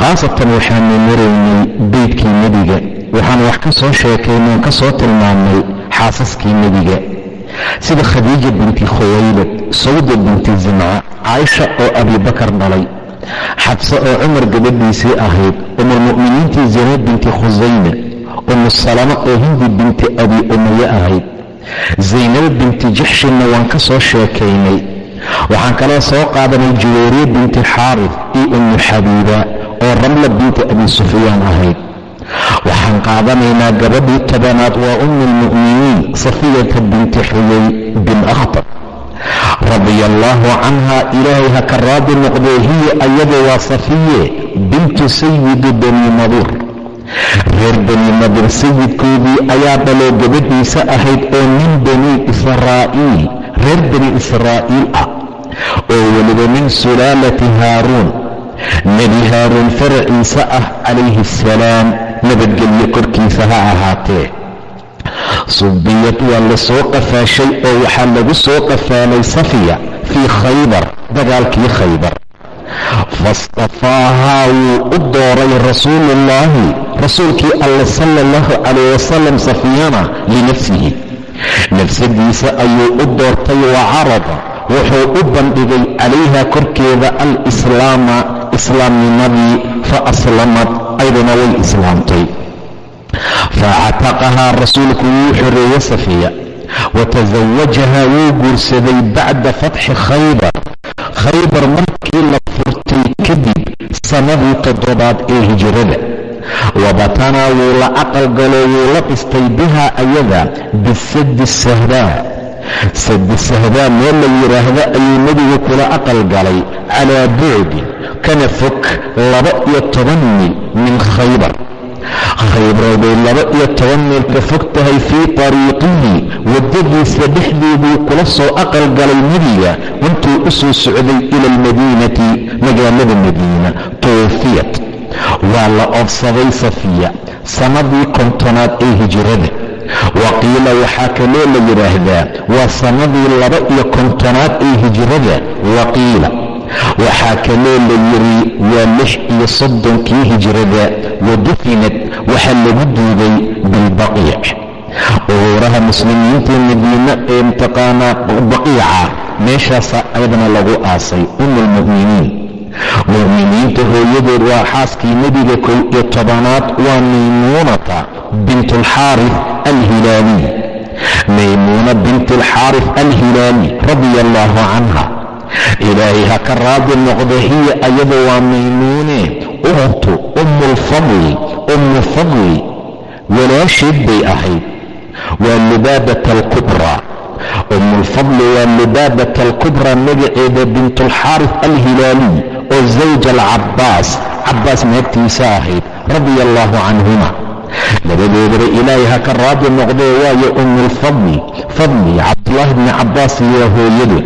khaasatan waxaanu maraynay beydkii nebiga. Waxaan wax ka soo sheekaynay oo ka soo tilmaamnay xaasaskii nebiga. Sida khadiija binti khuwaylad sawda binti zimca caaisha oo abibakar dhalay xabse oo cumar gabadhiisii ahayd umulmu'miniintii zaynab binti khusayme umu salama oo hindi binti abi umaye ahayd. Zaynab binti jaxshinna waan ka soo sheekaynay waxaan kaloo soo qaadanay juwayriya binti xaarif iyo ummu xabiiba oo ramla binti abi sufyaan ahayd. Waxaan qaadanaynaa gabadhii tobanaad waa ummu lmu'miniin safiyata binti xuyay bin akhtar radia allaahu canha ilaahay ha ka raadi noqdee hiya ayadu waa safiye bintu sayidi bani naduur reer bani nadir sayidkoodii ayaa dhaloo gabadhiisa ahayd oo min bani israa'iil reer bani israa'iil ah oo weliba min sulaalati haaruun nebi haaruun faraciisa ah calayhi assalaam nabadgelyo korkiisa ha ahaatee subiyad waa la soo qafaashay oo waxaa lagu soo qafaalay safiya fii khaybar dagaalkii khaybar. Fastafaahaa wuu u dooray rasuuluullaahi rasuulkii alle sala allahu calayh wasalam safiyana linafsihi nafsadiisa ayuu u doortay wa carada wuxuu u bandhigay calayha korkeeda alislaama islaamnimadii fa aslamad ayduna way islaamtay. Facataqahaa rasuulku wuu xoreeye safiya wa tasawajahaa wuu guursaday bacda fatxi khaybar. Khaybar markii la furtay kadib sannadii toddobaad ee hijrada. Wabatanaa wuu la aqalgalo wuu la dhistay bihaa ayada bisadi sahdaa sadi sahdaa meel la yidhaahdo ayuu nebigu kula aqalgalay calaa bucdin kana fog laba iyo toban mil min khaybar. Khaybar bay laba iyo toban meel ka fog tahay fii tariiqihi waddadiisa dhexdeeduu kula soo aqalgalay nebiga intuu u soo socday ila almadiinati magaalada madiina tuufiyat waa la oodsaday safiya sannadii kontonaad ee hijrada wa qiila waxaa kaloo la yidhaahdaa waa sannadii laba iyo kontonaad ee hijrada wa qiila. Waxaa kaloo la yiri waa lix iyo soddonkii hijrada wa dufinad waxaa lagu duuday bilbaqiic. Qubuuraha muslimiinta madiine ee mtaqaanaa baqiica meeshaasaa ayadana lagu aasay umulmu'miniin mu'miniinta hooyadeed waa xaaskii nebiga kow iyo tobanaad waa maymuunata bintulxaarif alhilaaliy maymuuna bintilxaarif alhilaali radia allaahu canha ilaahay ha ka raadi noqdo hiya ayadu waa maymuune ukhtu ummulfadli ummu fadli walaasheed bay ahayd waa lubaabata alkubraa ummulfadli waa lubaabata alkubraa magaceeda bintulxaarif alhilaaliy oo zawja alcabbaas cabbaas naagtiisa ahayd radia allaahu canhuma labadoodaba ilaahay ha ka raadi noqdee waayo ummulfadli fadli cabdulaahi bni cabbaas iyo hooyada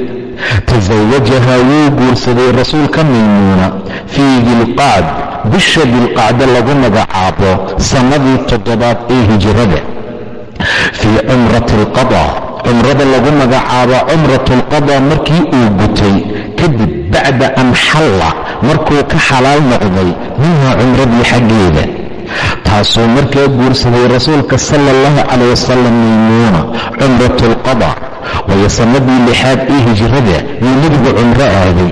tasawajahaa wuu guursaday rasuulka maymuuna fii dilqacd bisha dilqacda lagu magacaabo sannadii toddobaad ee hijrada. Fii cumrati alqada cumrada lagu magacaabo cumrat alqada markii uu gutay kadib bacda an xalla markuu ka xalaal noqday minha cumradii xaggeeda taasuu markaa guursaday rasuulka sala allahu calayh wasalam maymuuna cumrat alqada waayo sannadii lixaad ee hijrada yuu nebigu cumro aaday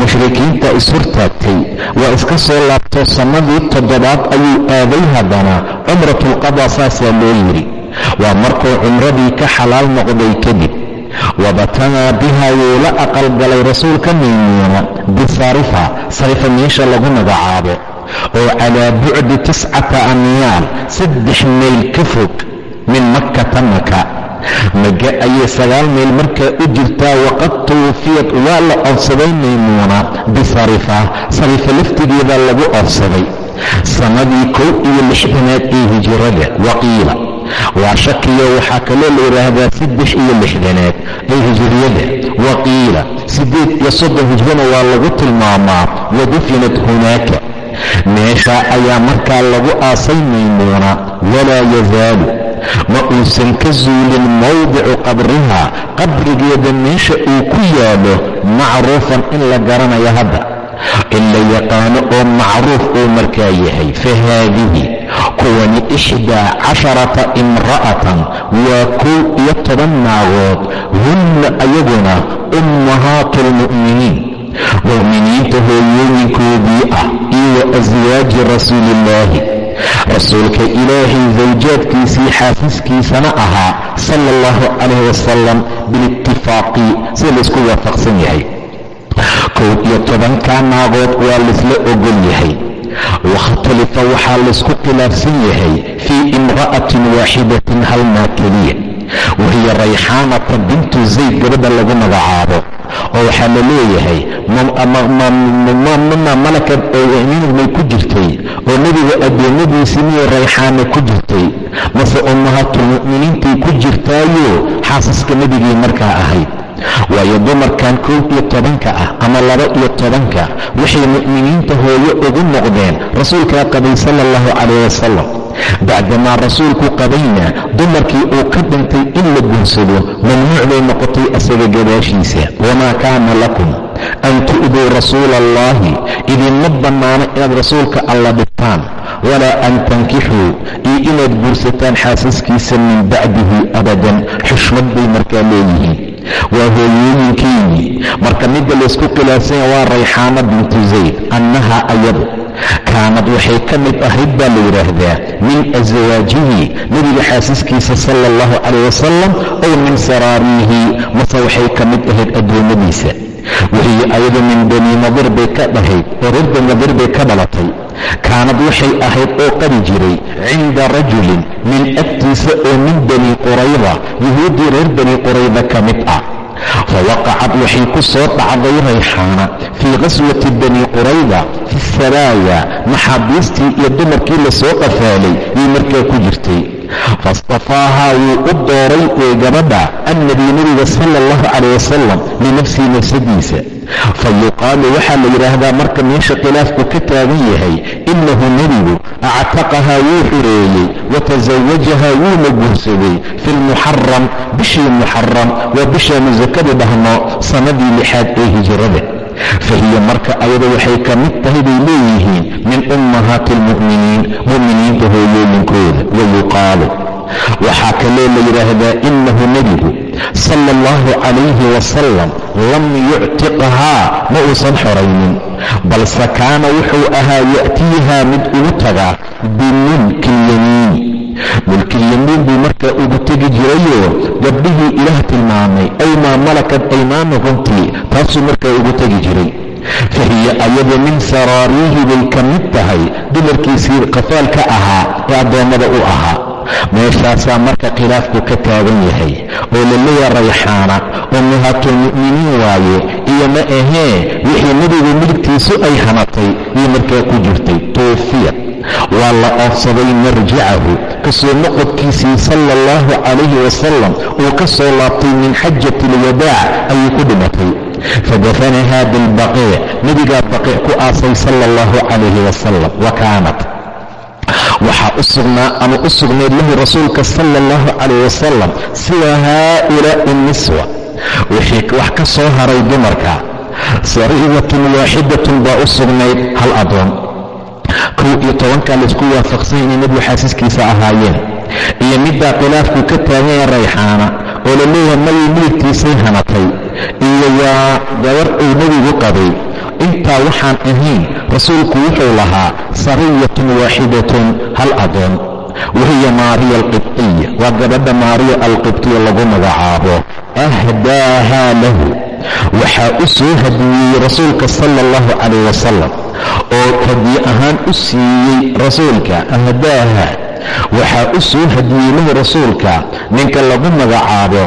mushrikiinta ishortaagtay waa iska soo laabto sannadii toddobaad ayuu aaday haddana cumratulqadaa saasaa loo yidhi waa markuu cumradii ka xalaal noqday kadib wabatanaa biha wuu la aqalgalay rasuulka maymuuna bisarifa sarifa meesha lagu magacaabo oo calaa bucdi tiscata amyaal saddex mayl ka fog min makkata maka maka ayay sagaal mayl markaa u jirtaa waqad tuwufiyad waa la oofsaday maymuuna bisarifa. Sarifa laftigeeda lagu oofsaday sannadii kow iyo lixdanaad ee hijirada waqiila. Waa shakiyo waxaa kaloo la yidhaahdaa saddex iyo lixdanaad ee hijiriyada waqiila. Siddeed iyo soddon hijrana waa lagu tilmaamaa wadufinat hunaaka meeshaa ayaa markaa lagu aasay maymuuna walaa yazaalu ma uusan ka zuulin mowdicu qabriha qabrigeeda meesha uu ku yaalo macruufan in la garanayo hadda. In la yaqaano oo macruuf uu markaa yahay fa haadihi kuwani ixdaa casharata imra'atan waa kow iyo toban naagood hunna ayaguna ummahaatu almu'miniin mu'miniinta hooyooyinkoodii ah iyo wa aswaaji rasuuliillaahi rasuulka ilaahay sawjaadkiisii xaafiskiisana ahaa sala allahu calayh wasalam bilitifaaqi sida laysku waafaqsan yahay. Kow iyo tobankaa naagood waa laysla ogol yahay. Wakhtalifa waxaa laysku khilaafsan yahay fii imra'atin waaxidatin hal maa keliya. Wahiya rayxaanata bintu zayd gabadha lagu magacaabo oo waxaa la leeyahay mima malakad may ku jirtay oo nebiga addoommadiisii miyay rayxaana ku jirtay. Mase ummahaatulmu'miniintay ku jirtaayo xaasaska nebigii markaa ahayd. Waayo dumarkan kow iyo tobanka ah ama laba iyo tobanka waxay mu'miniinta hooyo ugu noqdeen. Rasuulkaa qabay sala allahu calayh wasalam bacdamaa rasuulku qabayna dumarkii uu ka dhintay in la guursado mamnuuc bay noqotay asaga gadaashiisa. Wamaa kaana lakum an tu'duu rasuula allahi idinma bannaano inaad rasuulka alla dhibtaan walaa an tankixuu iyo inaad guursataan xaasaskiisa min bacdihi abadan. Xushmad bay markaa leeyihiin. Waa hooyooyinkeydii marka midda laysku khilaafsanya waa rayxaana bintu zayd annaha ayadu kaanad waxay ka mid ahayd baa la yidhaahdaa min aswaajihi nebiga xaasiskiisa sala allahu calayh wasalam ow min saraariihi mase waxay ka mid ahayd addoommadiisa wahiyo ayadu min bani nadir bay ka dhahayd oo reer bani nadir bay ka dhalatay. Kaanad waxay ahayd oo qari jiray cinda rajulin min agtiisa oo min bani qurayda yuhuuddii reer bani qurayda ka mid ah fawaqacad waxay ku soo dhacday rayxaana fii qaswati bani qurayda fi saraaya maxaabiistii iyo dumarkii la soo qafaalay yay markaa ku jirtay fastafaahaa wuu u dooray ee gabadha annabiy nebiga sala allahu calayh wasalam linafsihi nafsadiisa fa yuqaalu waxaa la yidhaahdaa marka meesha khilaafku ka taagan yahay innahu nebigu actaqahaa wuu xureeyey watasawajahaa wuuna guursaday fi lmuxaram bishii muxaram waa bishaanu sakadu dhahno sannadii lixaad ee hijrada fahiya marka ayada waxay ka mid tahay bay leeyihiin min ummahaati almu'miniin mu'miniinta hooyooyinkooda wayuqaalu waxaa kaloo la yidhaahdaa innahu nebigu sala allahu calayhi wasalam lam yuctiqhaa ma uusan xoraynin balse kaana wuxuu ahaa ya'tiihaa mid ugu tagaa bimulki lyamiini mulkilyamiin buu markaa ugu tegi jirayoo gabdhihii ilaah tilmaamay ay maa malakat aymaanuhumtii taasuu markaa ugu tegi jiray. Fa hiya ayadu min saraariihi bay ka mid tahay. Dumarkiisii qafaalka ahaa ee addoommada u ahaa. Meeshaasaa marka khilaafku ka taagan yahay. Oo laleeya rayxaana ummahaatulmu'miniin waaye iyo ma ahee wixii nebigu midigtiisu ay hanatay iyo markaa ku jirtay. Tuufiyad waa la oofsaday marjicahu ka soo noqodkiisii sala allahu calayhi wasalam uu ka soo laabtay min xajati alwadaac ayay ku dhimatay. Fadafanaha bilbaqiic nebigaa baqiic ku aasay sala allahu calayhi wasalam wa kaanat. Waxaa u sugnaa ama u sugnayd lahu rasuulka sala allahu calayh wasalam siwa haaulaa'i niswa wixii wax ka soo haray dumarka. Sariidatun waaxidatun baa u sugnayd hal addoon kow iyo tobankaa laysku waafaqsan inay nebigu xaasiskiisa ahaayeen. Iyo middaa khilaafku ka taaganya rayxaana oo la leeyahay mayay midigtiisay hanatay. Iyo waa gabar uu nebigu qabay. Intaa waxaan ahayn rasuulku wuxuu lahaa sariyatun waaxidatun hal addoon. Wahiya maariya alqibtiya waa gabadha maariya alqibtiya lagu magacaabo. Ahdaahaa lahu. Waxaa u soo hadiyeyey rasuulka sala allahu calayh wasalam oo hadiye ahaan u siiyey rasuulka ahdaaha waxaa u soo hadiyey rasuulka ninka lagu magacaabo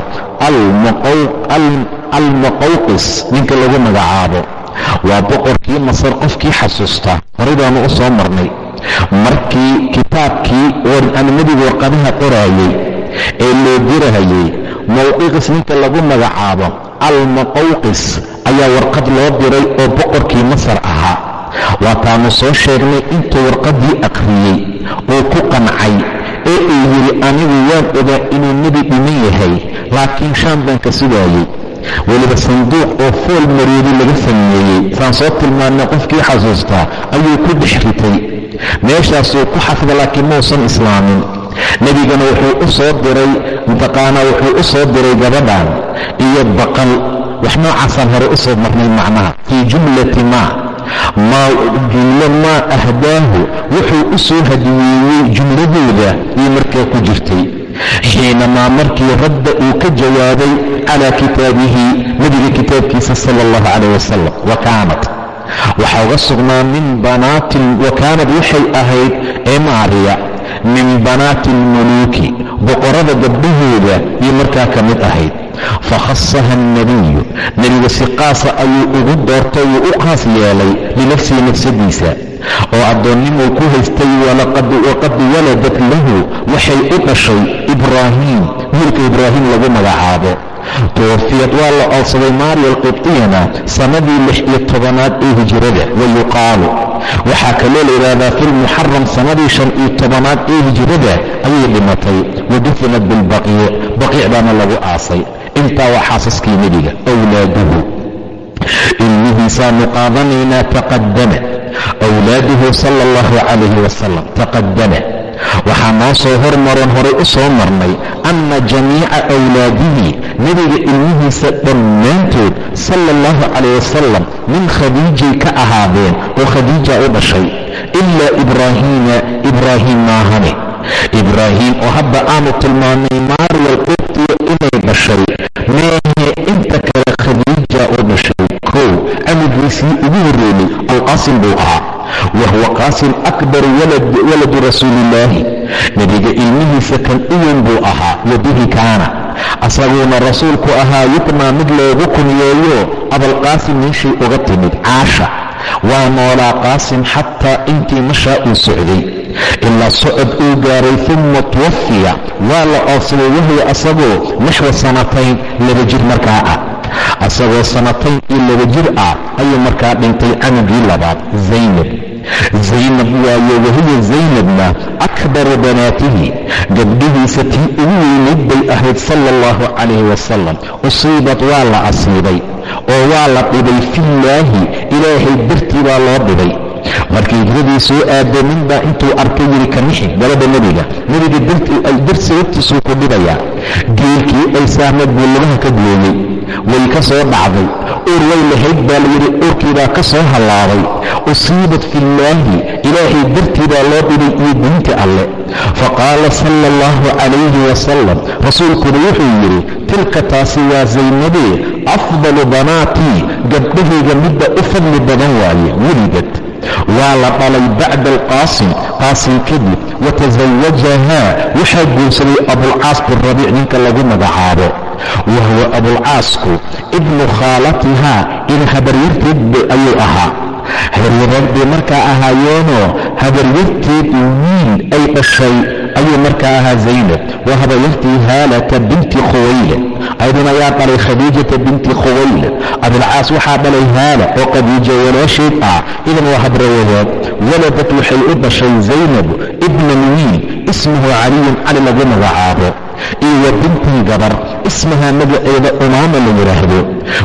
almuqawqis ninka lagu magacaabo. Waa boqorkii masar qofkii xasuusta. Horay baanu u marnay. Markii kitaabkii nebigu warqadaha qoraayey ee loo dirahayey mawqiqis ninka lagu magacaabo almuqawqis ayaa warqad loo diray oo boqorkii masar ahaa waataanu soo sheegnay intuu warqaddii akhriyey uu ku qancay ee uu yidhi anigu waan ogaa inuu nebi dhiman yahay laakiin shaan baan ka sugaayey. Weliba sanduuq oo fool maroodi laga sameeyey saan soo tilmaannay qofkii xasuustaa ayuu ku dhex ritay meeshaasuu ku xafida laakiin muusan islaamin. Nebigana wuxuu u soo diray mataqaanaa wuxuu u soo diray gabadhan iyo baqal. Wax noocaasaan hore u soo marnay macnaha fii jumlati maa jumlo maa ahdaahu wuxuu u soo jumladooda iyo markaa ku jirtay. Xiinamaa markii radda uu ka jawaabay calaa kitaabihi nebiga kitaabkiisa sala allahu calayh wasalam wa kaanat. Waxaa uga sugnaa min banaatin wa waxay ahayd ee maariya min banaati almuluuki boqorada gabdhahooda iyo markaa ka mid ahayd fakhasaha alnebiyu nebiga si qaasa ayuu ugu doortay wuu u qaas yeelay linafsihi nafsadiisa oo addoonnimuu ku haystay waqad waladat lahu waxay u dhashay ibraahiim wiilka ibraahim lagu magacaabo tuwafiyad waa la oodsaday maariya alqibtiyana sannadii lix iyo tobanaad ee hijrada wa yuqaalu waxaa kaloo la yidhaahdaa fi lmuxaram sannadii shan iyo tobanaad ee hijrada ayay dhimatay wa dufinat bilbaqiic baqiic baana lagu aasay intaa waa xaasaskii nebiga wlaaduhu ilmihiisaanu qaadanaynaa taqadama wlaaduhu sala allahu calayhi wasalam taqadama waxaa noo soo hormaroon horay u soo marnay anna jamiica wlaadihi nebiga ilmihiisa dhammaantood sala allahu calayh wasalam min khadiijay ka ahaadeen oo khadiija u dhashay ilaa ibraahiima ibraahim maahane. Ibraahiim oo hadda aanu tilmaanay maariya alqibtiya inay dhashay meehe inta kale khadiija u dhashay kow canugiisii ugu horreeyey alqaasim buu ahaa. Wahuwa qaasim akbaru waladu rasuulillaahi. Nebiga ilmihiisa kan u weyn buu ahaa wabihi kaana. Asaguuna rasuulku ahaa yuknaa mid loogu kunyeeyo abalqaasim meeshay uga timid caasha. Waa noolaa qaasim xataa intii mashaa uu socday ilaa socod uu gaaray uma tuwafiya waa la oodsaday wahuwa asagoo naxwa sanatayn laba jir markaa ah. Asagoo sanatayn iyo laba jir ah ayuu markaa dhintay canugii labaad zaynab. Zaynab waayo wahiya zaynabna akbaru banaatihi. Gabdhihiisa tii ugu weynayd bay ahayd sala allahu calayhi wasalam usiibat waa la asiibay oo waa la dhibay fillaahi. Ilaahay dartii baa loo dhibay markii hijradii soo aadday ninbaa intuu arkay yidhi kanixi gabadha nebiga nebiga dar sababtiisuu ku dhibayaa geelkii ay saarneed buu lugaha ka gooyey way ka soo dhacday. Uur way lahayd baa layidhi uurkiibaa ka soo hallaabay usiibat fillaahi ilaahay dartii baa loo dhibay iyo diinta alle. Faqaala sala allahu calayhi wasalam rasuulkuna wuxuu yidhi tilka taasi waa zaynabee afdalu banaatii gabdhahayga midda u fadli badan waaye welidad waa la dhalay bacda alqaasim. Qaasim kadib watasawajahaa waxaa guursaday abulcaas birabiic ninka lagu magacaabo. Wa huwa abulcaasku ibnu khaalatihaa in habaryarteed ayuu ahaa. Habaryaraad bay markaa ahaayeenoo habaryarteed wiil ay dhashay ayuu markaa ahaa zaynab. Waa habaryartii haalata binti khuwaylad ayaduna ayaa dhalay khadiijata binti khuwaylad abilcaas waxaa dhalay haala oo khadiijo walaasheed ah. Idan waa habrawadeed waladad waxay u dhashay zaynab ibnan wiil ismuhu caliyun cali lagu magacaabo iyo wa bintan gabar ismahaa magaceeda umaama la yidhaahdo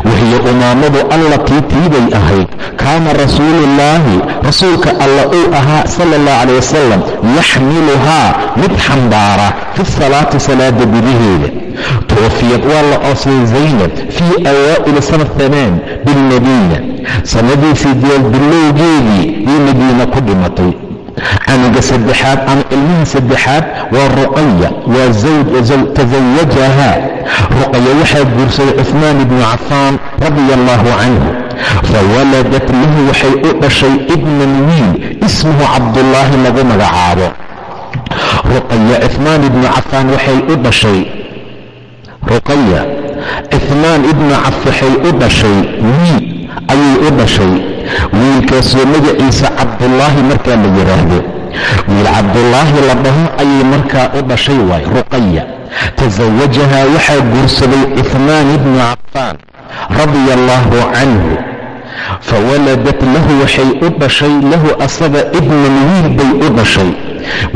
wahiyo umaamadu allatii tiibay ahayd. Kaana rasuuluullaahi rasuulka alla uu ahaa sala allah calayh wasalam yaxmiluhaa mid xambaara fi salaati salaada gudaheeda tuwafiyad waa la oosay zaynab fii awaa'ili sana amaan bilmadiina. Sannadii sideed bilowgeedii yay madiina ku dhimatay canuga saddexaad ama ilmihii saddexaad waa ruqaya waa tasawajaha ruqaya waxaa guursaday cuhmaan ibnu cafaan radia allahu canhu fawaladat lahu waxay u dhashay ibnan wiil ismuhu cabdullaahi lagu magacaabo ruqaya cuhmaan ibnu cafaan waxay u dhashay ruqaya cuhmaan ibnu caf waxay u dhashay wiil ayay u dhashay. Wiilkaasoo magaciisa cabdullaahi markaa la yidhaahdo wiil cabdullaahi la dhaho ayay markaa u dhashay waay ruqaya tasawajahaa waxaa guursaday cuhmaan ibnu cafaan radia allaahu canhu fawaladat lahu waxay u dhashay lahu asaga ibnan wiil bay u dhashay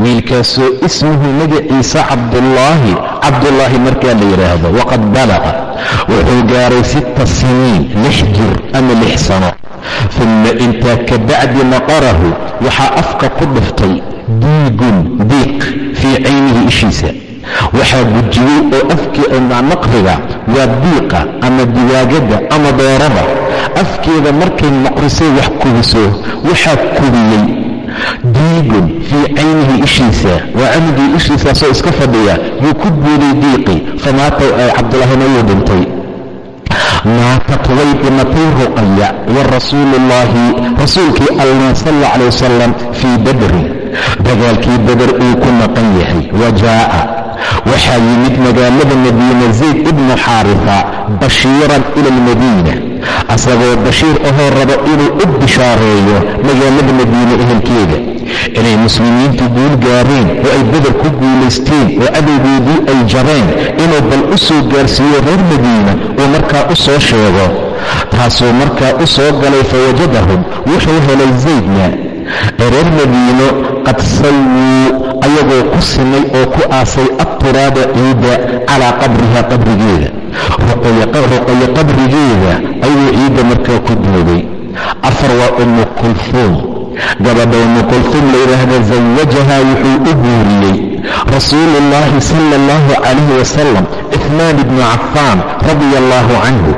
wiilkaasoo ismuhu magaciisa cabdullaahi cabdullaahi markaa la yidhaahdo waqad balaqa wuxuu gaaray sitta siniin lix jir ama lix sano uma intaa ka bacdi naqarahu waxaa afka ku dhiftay diigun diiq fii caynihi ishiisa waxaa gujiyey oo afkii naqriga waa diiqa ama diwaagada ama doorada afkeeda markay naqrisay wax kubiso waxaa kubiyey. Diigun fii caynihi ishiisa waa canugii ishiisaasoo iska fadhiya yuu ku guuday diiqi famaata cabdulaahina wuu dhintay. Maatat way dhimatay ruqaya wa rasuulkii allah sal alla calay wasalam fii badrin dagaalkii bader uu ku maqan yahay wa jaa'a waxaa yimid magaalada madiina zayd ibnu xaarifa bashiiran ila almadiina asagoo bashiir ahoo raba inuu u bishaareeyo magaalada madiine ehelkeeda. Inay muslimiintu guul gaareen oo ay beder ku guulaysteen oo cadowgoodii ay jabeen inuu bal u soo gaarsiiyo reer madiina uu markaa u soo sheego. Taasuu markaa u soo galay fawajadahum wuxuu helay zaydna. Reer madiino qad sawuu ayagoo ku simay oo ku aasay adturaaba ciidda calaa qabriha qabrigeeda. Ruqayo qabrigeeda ayuu ciidda markaa ku duugay afar waa ummu kulfuum gabadha ummu kulfuum layidhaahda zawajaha wuxuu u guuriyey. Rasuuluullaahi sala allahu calayhi wasalam cuhmaan ibnu cafaan radia allaahu canhu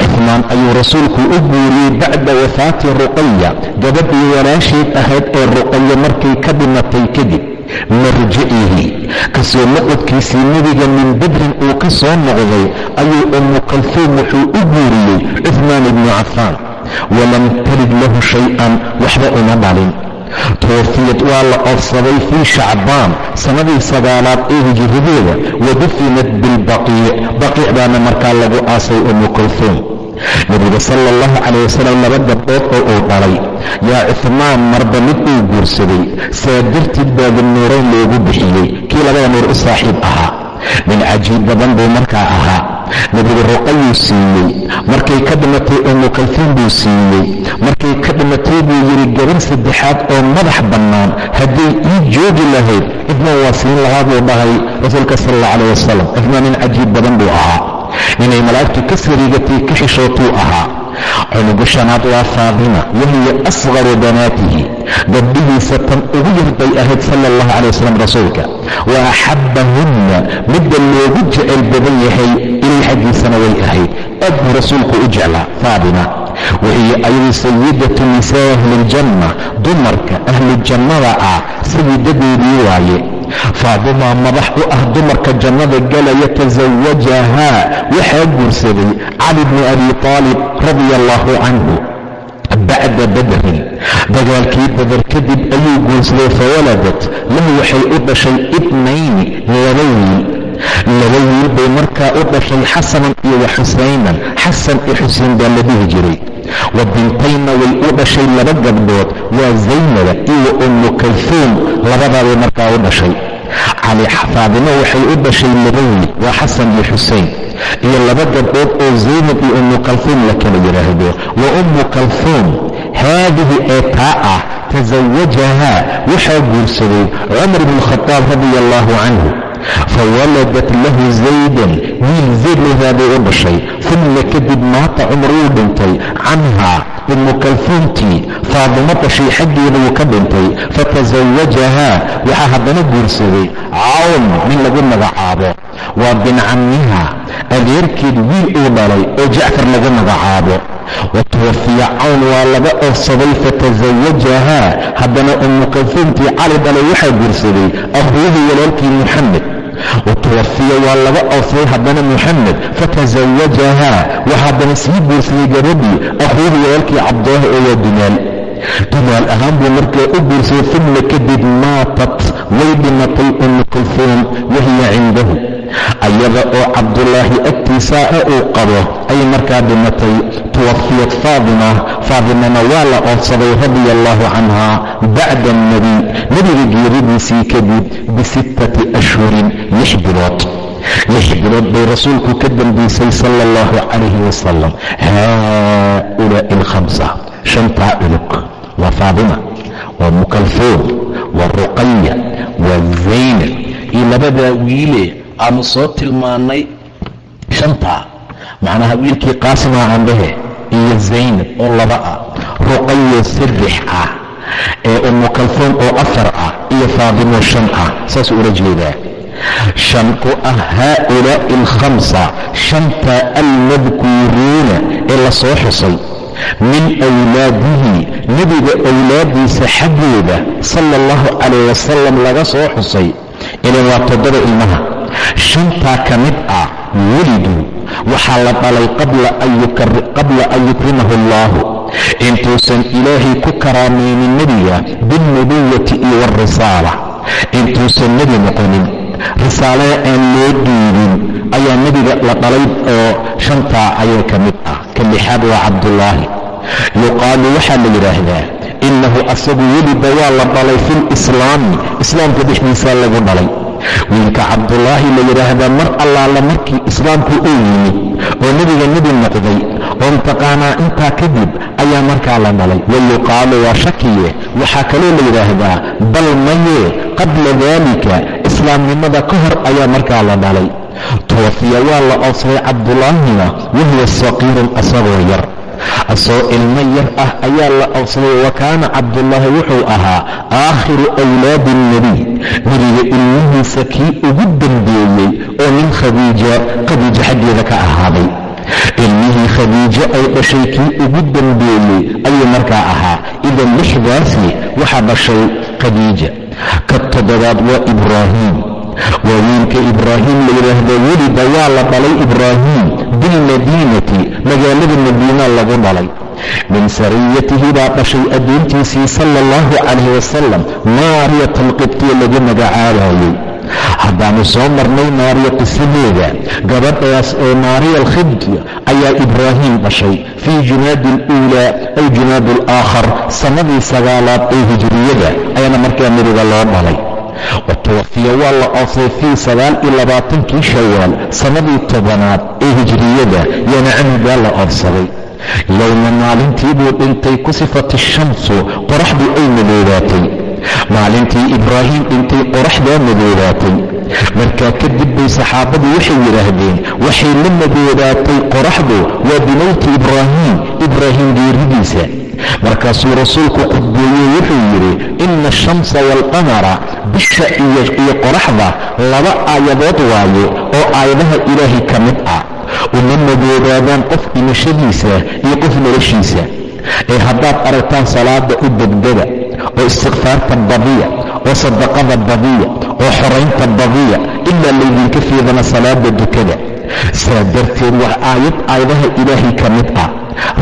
cuhmaan ayuu rasuulku u guuriyey bacda wafaati ruqaya gabadhii walaasheed ahayd ee ruqaya markay ka dhimatay kadib. Marjicihi ka soo noqodkiisii nebiga min badrin uu ka soo noqday ayuu ummu kalfuum wuxuu u guuriyey cuhmaan ibnu cafaan walam talid lahu shay-an waxba uma dhalin toofiyad waa la oofsaday fii shacbaan sannadii sagaalaad ee hijiradeeda wadufinat bilbaqiic baqiic baana markaa lagu aasay ummu kulfuum nebiga sala allahu calayh wasalam laba gabdhood oo uu dhalay yaa cuhmaan marba mid uu guursaday saa darteed baa dinnuurayn loogu bixiyey kii labada nuur u saaxiib ahaa nin cajiib badan buu markaa ahaa nebigu ruqayuu siiyey. Markay ka dhimatay ummu kalfuun buu siiyey. Markay ka dhimatay buu yidhi gabar saddexaad oo madax bannaan. Hadday ii joogi lahayd cidnaan waa siin lahaa buu dhahay rasuulka sal alla calayh wasalam cidnaan nin cajiib badan buu ahaa. Inay malaa'igtu ka sariigatay ka xishootuu ahaa. Cunuga shanaad waa faadima wahiya asqaru banaatihi. Gabdhihiisa tan ugu yar bay ahayd sala allahu calay wasalam rasuulka. Wa axabbahunna midda loogu jecel badan yahay ilay xaggiisana way ahayd. Aad buu rasuulku u jeclaa faadima. Wahiya ayadu sayidatu nisaa ahli iljanna dumarka ahlu jannada ah sayidadeedii waaye. Faadimaa madax u ah dumarka jannada galaya tasawajahaa waxaa guursaday cali bni abi taalib radia allaahu canhu. Bacda badrin dagaalkii badar kadib ayuu guursaday fawaladat lahu waxay u dhashay ibnayni laba wiil laba wiil bay markaa u dhashay xasanan iyo wa xusaynan. Xasan iyo xuseen baa la dhihi jiray. Wa bintaynna way u dhashay laba gabdhood waa zaynaba iyo ummu kalfuum labadaabay markaa u dhashay. Faadimo waxay u dhashay laba wiil waa xasan iyo xusein iyo laba gabdhood oo zaynab iyo ummu kalfuum la kala yidhaahdo wa ummu kalfuum haadihi ee taa ah tasawajahaa waxaa guursaday cumar bnu khadaab radia allaahu canhu fawaladat lahu zaydan wiil zayd lahaabay u dhashay uma kadib maata cumar wuu dhintay canhaa ummu kalfuumtii faadimo dhashay xaggeeda wuu ka dhintay fatasawajahaa waxaa haddana guursaday cawn nin lagu magacaabo waa bin cammiha adeerkeed wiil uu dhalay oo jacfar lagu magacaabo wa tuwafiya cawn waa laga oofsaday fatasawajahaa haddana ummu kalfuumtii cali dhalay waxaa guursaday akhuuhu walaalkii muxamed wa tuwafiya waa laga oofsaday haddana muxamed fatasawajahaa waa haddana sii guursaday gabadhii akhuuhu walaalkii cabdulaahi oo waa dumaal dumaal ahaan buu markaa u guursaday uma kadib maatat way dhimatay ummu kalfuum wahiya cindahu ayada oo cabdulaahi agtiisaa ee uu qabo ayay markaa dhimatay tuwafiyat faadima. Faadimana waa la oodsaday radia allaahu canha bacda alnebiy nebiga geeridiisii kadib bisittati ashhurin lix bilood. Lix bilood bay rasuulku ka dambaysay sala allahu calayhi wasalam haaulaa'i alkhamsa shantaa culug waa faadima waa mukalfuum waa ruqaya waa zaynab. Iyo labadaa wiile aanu soo tilmaannay shantaa macnaha wiilkii qaasima andhehe iyo zaynab oo laba ah. Ruqayo saddex ah ee ummu kalfuum oo afar ah iyo faadimo shan ah. Saasuu ula jeedaa. Shan ku ah haaulaa'i alkhamsa shanta almadkuuruuna ee la soo xusay min wlaadihi nebiga owlaadiisa xaggooda sala allahu calayh wasalam laga soo xusay ilan waa toddoba ilmaha. Shantaa ka mid ah weliduu waxaa la dhalay qabla an yukrimahu allaahu intuusan ilaahay ku karaamaynin nebiga bilnubuwati iyo waalrisaala intuusan nebi noqonin risaalada aan loo dhiibin ayaa nebiga la dhalay oo shantaa ayaa ka mid ah. Ka lixaad waa cabdullaahi. Yuqaalu waxaa la yidhaahdaa innahu asagu welida waa la dhalay fi lislaami islaamka dhexdiisaa lagu dhalay. Wiilka cabdulaahi la yidhaahdaa mar allaala markii islaamku uu yimid oo nebiga nebi noqday oo mtaqaanaa intaa kadib ayaa markaa la dhalay. Wayuqaalu waa shakiye. Waxaa kaloo la yidhaahdaa bal mayee qabla daalika islaamnimada ka hor ayaa markaa la dhalay. Tuwafiya waa la oodsaday cabdulaahina wahuwa saqiirun asagoo yar. Asagoo ilmo yar ah ayaa la oodsaday wa kaana cabdullaahi wuxuu ahaa aakhiru wlaadi alnebiy nebiga ilmihiisa kii ugu dambeeyey oo min khadiija khadiija xaggeeda ka ahaaday. Ilmihii khadiijo ay dhashay kii ugu dambeeyey ayuu markaa ahaa. Idan lixdaasi waxaa dhashay khadiija ka toddobaad waa ibraahiim waa wiilka ibraahim la yidhaahdo welida waa la dhalay ibraahim bilmadiinati magaalada madiina lagu dhalay. Min sariyatihi baa dhashay addoontiisii sala allahu calayh wasalam maariyat alqibtiya lagu magacaabayey haddaanu soo marnay maariya qisadeeda gabadhaas ee maariya alkhibtiya ayaa ibraahim dhashay fii junaadi aluulaa aw junaadi alaakhar sannadii sagaalaad ee hijriyada ayaana markaa nebiga loo dhalay. Watuwafiya waa la oofsay fii sagaal iyo labaatankii shawaal sannadii tobanaad ee hijriyada yaana camigaa la oofsaday. Yowma maalintii buu dhintay ku sifati shamsu qoraxdii ay madoobaatay maalintii ibraahim dhintay qoraxdaa madoobaatay markaa kadib bay saxaabadu waxay yidhaahdeen waxay la madoobaatay qoraxdu waa binowti ibraahim ibraahim geeridiisa. Markaasuu rasuulku khudbeeyey wuxuu yidhi ina ashamsa waalqamara bisha iyo qoraxda laba aayadood waaye oo aayadaha ilaahay ka mid ah. Uma madoobaadaan qof dhimashadiisa iyo qof noloshiisa. Ee haddaad aragtaan salaada u degdega oo istikfaarta badiya oo sadaqada badiya oo xoraynta badiya ilaa laydinka fiidana salaada dukada. Saa darteed waa aayad aayadaha ilaahay ka mid ah.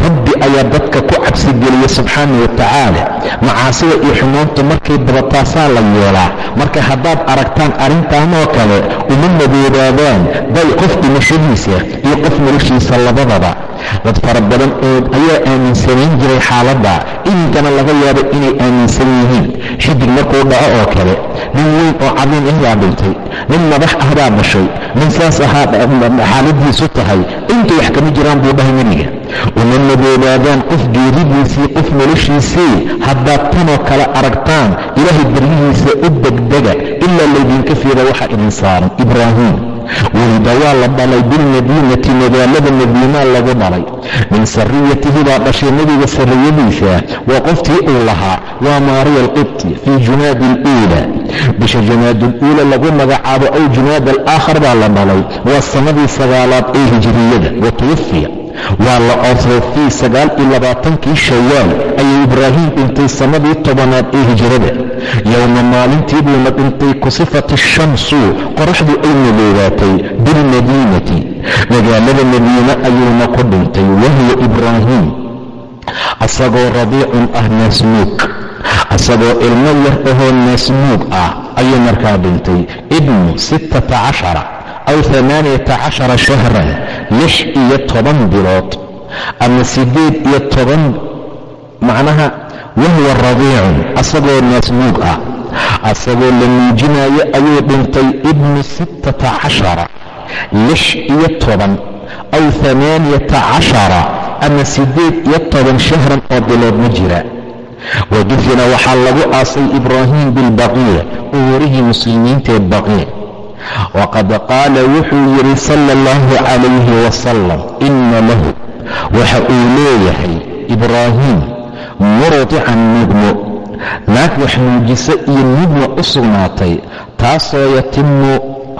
Rabbi ayaa dadka ku cabsigeliya subxaana wa tacaala macaasida iyo xumaantu markay badataasaa la yeelaa. Marka haddaad aragtaan arrintaanoo kale uma madoobaadaan bay qof dhimashadiisa iyo qof noloshiisa labadaba dad fara badan oo ayaa aaminsanayn jiray xaaladda. Iminkana laga yaabo inay aaminsan yihiin. Xidig markuu dhaco oo kale. Nin weyn oo cadiim ah baa dhintay. Nin madax ah baa dhashay. Nin saas ahaa xaaladiisu tahay. Intu wax kama jiraan buu dhahay nebiga. Uma madoobaadaan qof geeridiisii qof noloshiisii haddaad tanoo kale aragtaan ilaahay baryihiisa u degdega ilaa laydinka fiida waxaa idin saaran. Ibraahim welida waa la dhalay bilmadiinati magaalada madiinaa lagu dhalay. Min sariyatihi baa dhashay nebiga sariyadiisa waa qoftii uu lahaa waa maariya alqibti fii junaadi aluula. Bisha junaad aluula lagu magacaabo aw junaad alaakhar baa la dhalay. Waa sannadii sagaalaad ee hijriyada wa tuwafiya waa la oofay fii sagaal iyo labaatankii shawaal ayuu ibraahim dhintay sannadii tobanaad ee hijrada yowma maalintii buuna dhintay kusifat ashamsu qoraxdu ay madoobaatay bilmadiinati. Magaalada madiine ayuuna ku dhintay wahuwa ibraahim. Asagoo radiicun ah naasmuug asagoo ilmo yar ahoo naasmuug ah ayuu markaa dhintay. Ibnu sittata cashara aw amaaniyata cashara shahra lix iyo toban bilood ama siddeed iyo toban macnaha wahuwa radiicun asagoo naasmuug ah asagoo la muujinayo ayuu dhintay ibnu sittata cashara lix iyo toban aw amaaniyata cashara ama siddeed iyo toban shahran oo bilood ma jira wadufina waxaa lagu aasay ibraahim bilbaqiic qubuurihii muslimiintaee baqiic waqad qaala wuxuu yidhi sala allahu calayhi wasalam inna lahu waxa uu leeyahay ibraahim murdican nugmo naag wax nuujisa iyo nugma u sugnaatay taasoo yatimu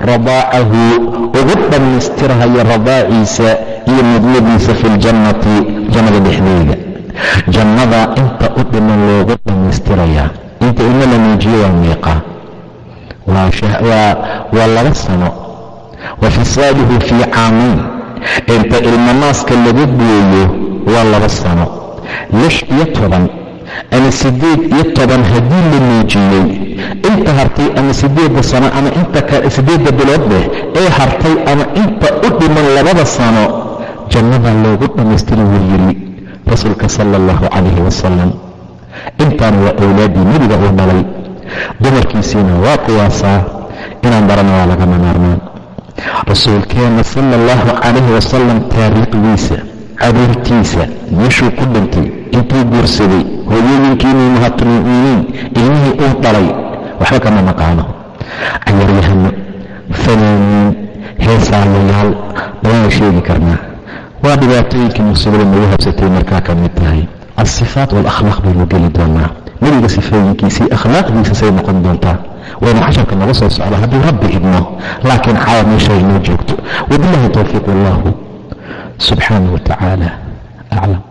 radaacahu ugu dhammaystirhaya radaaciisa iyo nugmadiisa fi ljannati jannada dhexdeeda. Jannada inta u dhiman loogu dhammaystirayaa inta ilmo la muujiyo waa meeqa. Waa laba sano. Wa fisaaluhu fii caamayn. Inta ilmo naaska laga gooyo waa laba sano lix iyo toban ama siddeed iyo toban haddii la muujiyey. Inta hartay ama siddeedda sano ama inta siddeedda bilood leh ee hartay ama inta u dhiman labada sano jannada loogu dhammaystiri wuu yidhi rasuulka sala allahu calayhi wasalam intaana waa awlaaddii nebiga uu dhalay. Dumarkiisiina waa kuwaasaa. Inaan barana waa lagama maarmaan rasuulkeenna sala allahu calayhi wasalam taariikhdiisa caruurtiisa meeshuu ku dhintay intuu guursaday hooyooyinkiinii muhaatulmu'miniin ilmihii uu dhalay waxba kama naqaano cayaryahano fanaaniin heesaayayaal baana sheegi karnaa. Waa dhibaatooyinkii musiibada nagu habsatay markaa ka mid tahay. Alsifaat waalakhlaaq baynu geli doonaa. Nebiga sifooyinkiisii akhlaaqdiisa say noqon doontaa. Wayna casharka noga soo socda hadduu rabbi idmo laakiin caawa meesha inoo joogto. Wabillahi towfiiq wallahu subxaanah wa tacaala aclam